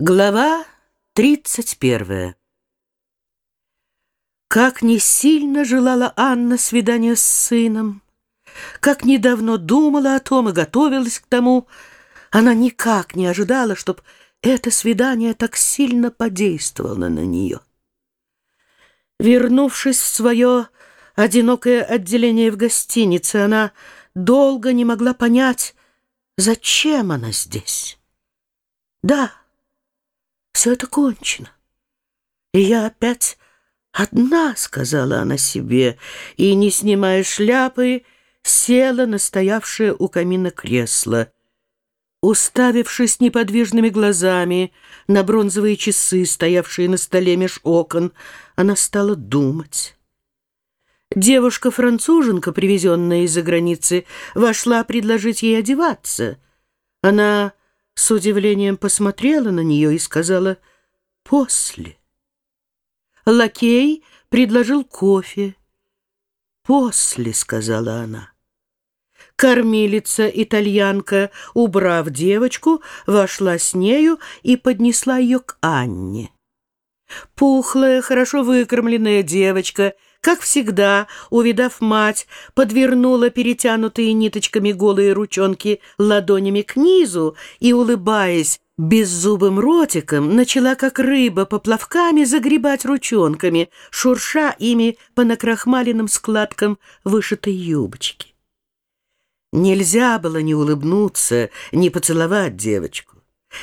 Глава тридцать первая Как не сильно желала Анна свидания с сыном, как недавно думала о том и готовилась к тому, она никак не ожидала, чтоб это свидание так сильно подействовало на нее. Вернувшись в свое одинокое отделение в гостинице, она долго не могла понять, зачем она здесь. Да, все это кончено. И я опять одна, сказала она себе, и, не снимая шляпы, села на стоявшее у камина кресло. Уставившись неподвижными глазами на бронзовые часы, стоявшие на столе меж окон, она стала думать. Девушка-француженка, привезенная из-за границы, вошла предложить ей одеваться. Она с удивлением посмотрела на нее и сказала «после». Лакей предложил кофе. «После», — сказала она. Кормилица-итальянка, убрав девочку, вошла с нею и поднесла ее к Анне. Пухлая, хорошо выкормленная девочка — как всегда, увидав мать, подвернула перетянутые ниточками голые ручонки ладонями к низу и, улыбаясь беззубым ротиком, начала, как рыба, поплавками загребать ручонками, шурша ими по накрахмаленным складкам вышитой юбочки. Нельзя было не улыбнуться, не поцеловать девочку.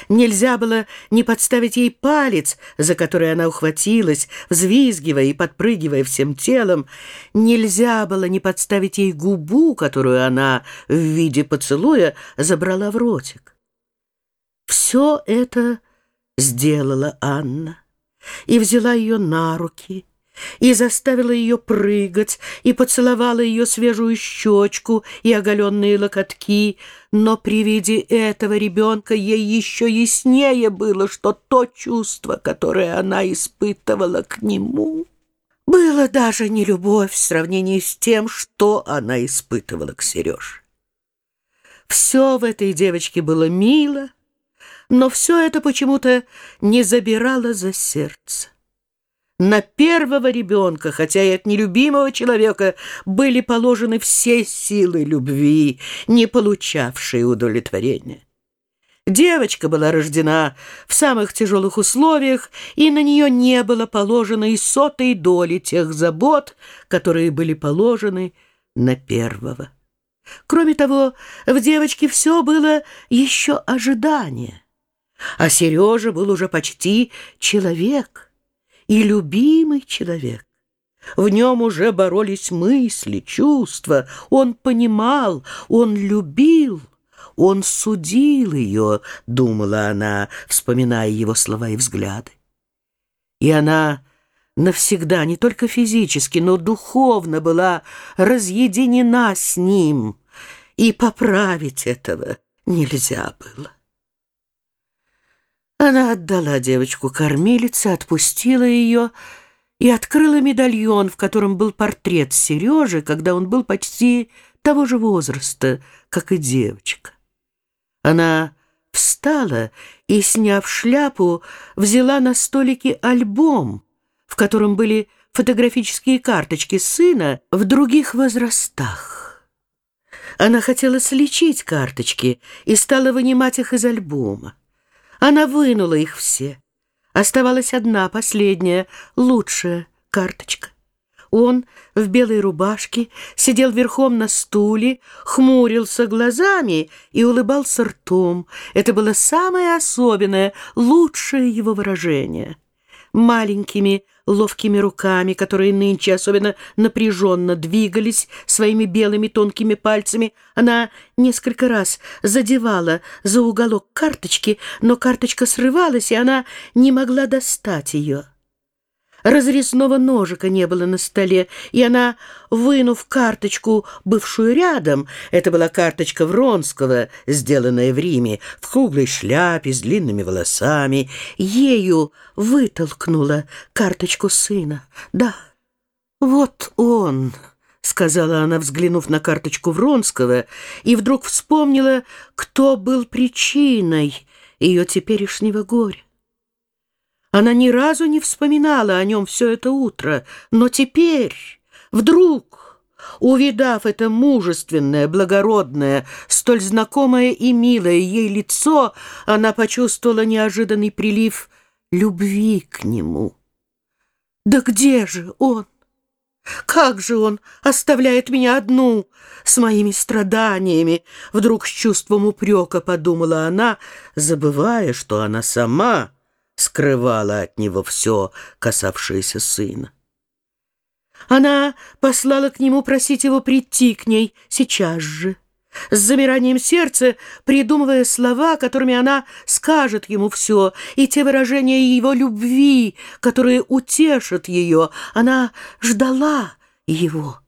Нельзя было не подставить ей палец, за который она ухватилась, взвизгивая и подпрыгивая всем телом. Нельзя было не подставить ей губу, которую она в виде поцелуя забрала в ротик. Все это сделала Анна и взяла ее на руки, и заставила ее прыгать, и поцеловала ее свежую щечку и оголенные локотки, но при виде этого ребенка ей еще яснее было, что то чувство, которое она испытывала к нему, было даже не любовь в сравнении с тем, что она испытывала к Сереже. Все в этой девочке было мило, но все это почему-то не забирало за сердце. На первого ребенка, хотя и от нелюбимого человека, были положены все силы любви, не получавшие удовлетворения. Девочка была рождена в самых тяжелых условиях, и на нее не было положено и сотой доли тех забот, которые были положены на первого. Кроме того, в девочке все было еще ожидание, а Сережа был уже почти человек — и любимый человек. В нем уже боролись мысли, чувства. Он понимал, он любил, он судил ее, думала она, вспоминая его слова и взгляды. И она навсегда, не только физически, но духовно была разъединена с ним, и поправить этого нельзя было. Она отдала девочку кормилице, отпустила ее и открыла медальон, в котором был портрет Сережи, когда он был почти того же возраста, как и девочка. Она встала и, сняв шляпу, взяла на столике альбом, в котором были фотографические карточки сына в других возрастах. Она хотела слечить карточки и стала вынимать их из альбома. Она вынула их все. Оставалась одна, последняя, лучшая карточка. Он в белой рубашке сидел верхом на стуле, хмурился глазами и улыбался ртом. Это было самое особенное, лучшее его выражение маленькими ловкими руками, которые нынче особенно напряженно двигались своими белыми тонкими пальцами. Она несколько раз задевала за уголок карточки, но карточка срывалась, и она не могла достать ее. Разрезного ножика не было на столе, и она, вынув карточку, бывшую рядом, это была карточка Вронского, сделанная в Риме, в круглой шляпе с длинными волосами, ею вытолкнула карточку сына. «Да, вот он», — сказала она, взглянув на карточку Вронского, и вдруг вспомнила, кто был причиной ее теперешнего горя. Она ни разу не вспоминала о нем все это утро, но теперь, вдруг, увидав это мужественное, благородное, столь знакомое и милое ей лицо, она почувствовала неожиданный прилив любви к нему. «Да где же он? Как же он оставляет меня одну с моими страданиями?» Вдруг с чувством упрека подумала она, забывая, что она сама скрывала от него все, касавшееся сына. Она послала к нему просить его прийти к ней сейчас же, с замиранием сердца, придумывая слова, которыми она скажет ему все, и те выражения его любви, которые утешат ее. Она ждала его.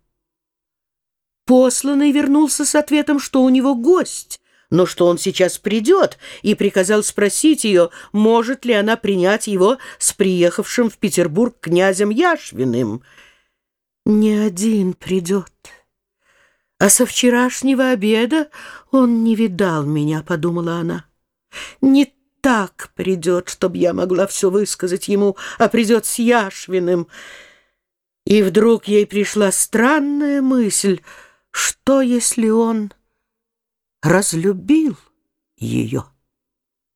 Посланный вернулся с ответом, что у него гость, но что он сейчас придет, и приказал спросить ее, может ли она принять его с приехавшим в Петербург князем Яшвиным. «Не один придет, а со вчерашнего обеда он не видал меня», — подумала она. «Не так придет, чтобы я могла все высказать ему, а придет с Яшвиным». И вдруг ей пришла странная мысль, что если он разлюбил ее.